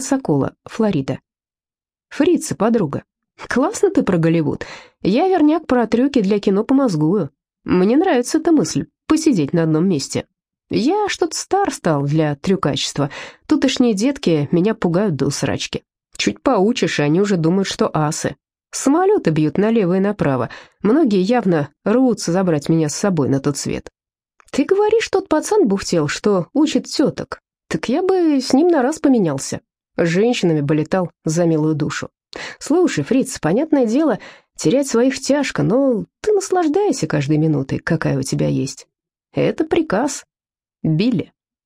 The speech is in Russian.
Пенсакола, Флорида. Фрица, подруга. Классно ты про Голливуд. Я, верняк, про трюки для кино помозгую. Мне нравится эта мысль, посидеть на одном месте. Я что-то стар стал для трюкачества. Тутошние детки меня пугают до усрачки. Чуть поучишь, и они уже думают, что асы. Самолеты бьют налево и направо. Многие явно рвутся забрать меня с собой на тот свет. Ты говоришь, тот пацан бухтел, что учит теток. Так я бы с ним на раз поменялся. С женщинами бы летал за милую душу. Слушай, Фриц, понятное дело, терять своих тяжко, но ты наслаждайся каждой минутой, какая у тебя есть. Это приказ. Билли.